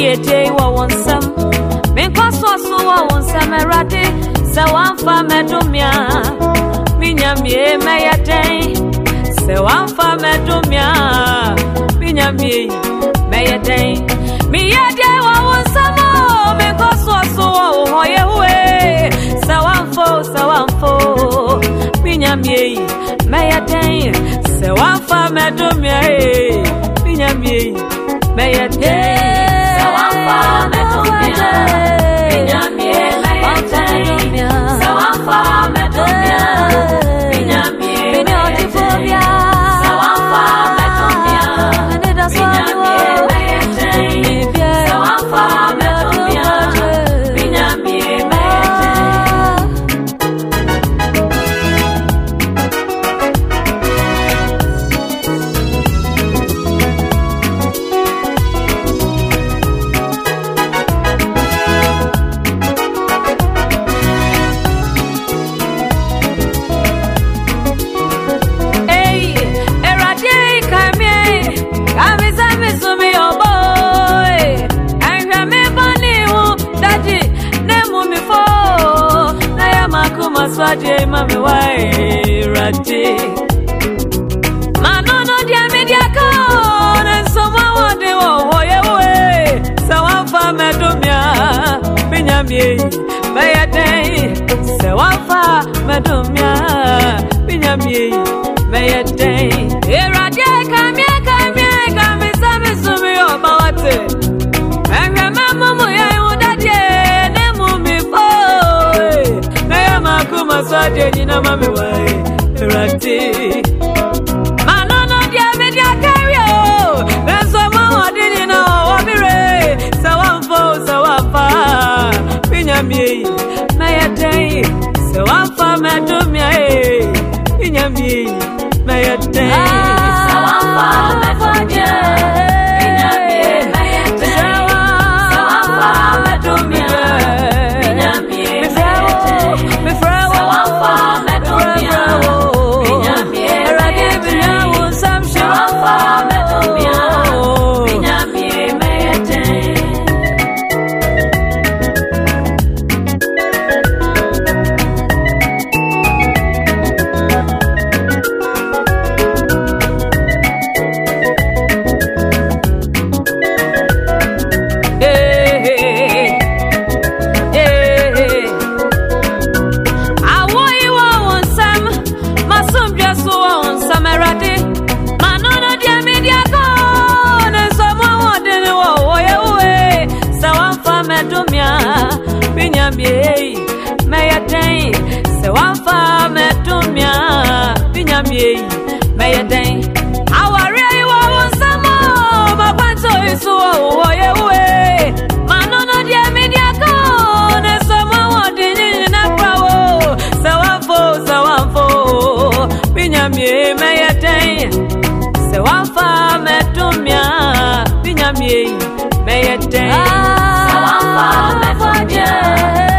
yie de wɔ wo nsɛm menkɔ soɔ so wɔ wo nsɛm awurade sɛ woamfa mɛdome a menyamie mɛyɛ dɛn sɛ woamfa mɛdome a menyamie mɛyɛ dɛn meyɛ deɛ wɔ wo nsɛm o menkɔ soɔ so wɔ wo hɔ yehowe sɛ woamfo sɛ woamfo menyamie mɛyɛ dɛn sɛ woamfa mɛdome a menyamie mɛyɛ dɛn Sɛ binyamie, me ya den. Sa wa fa me dumia, binyamie, me ya den. Erade kamie kamie kamie sami sumi oba wate. Ní mú mi fó. Náyà máa kú máa sọ àdé nínú nyamie na yɛ dɛn sɛ woamfa me adome a ɛ nyamie menyamie yi, mɛyɛ dɛn? Sɛ wɔamfa mɛdome a, menyamie yi, mɛyɛ dɛn? Aware yi wɔ wo nsam o, makwanto yi so wɔ wɔ Yehowe. Mano no deɛ me de akɔ, ne nsɔmo a wɔde ne nyina kora wo. Sɛ wɔamfo, sɛ wɔamfo, menyamie mɛyɛ dɛn? Sɛ wɔamfa mɛdome a, menyamie yi, ah. mɛyɛ dɛn? voix bien.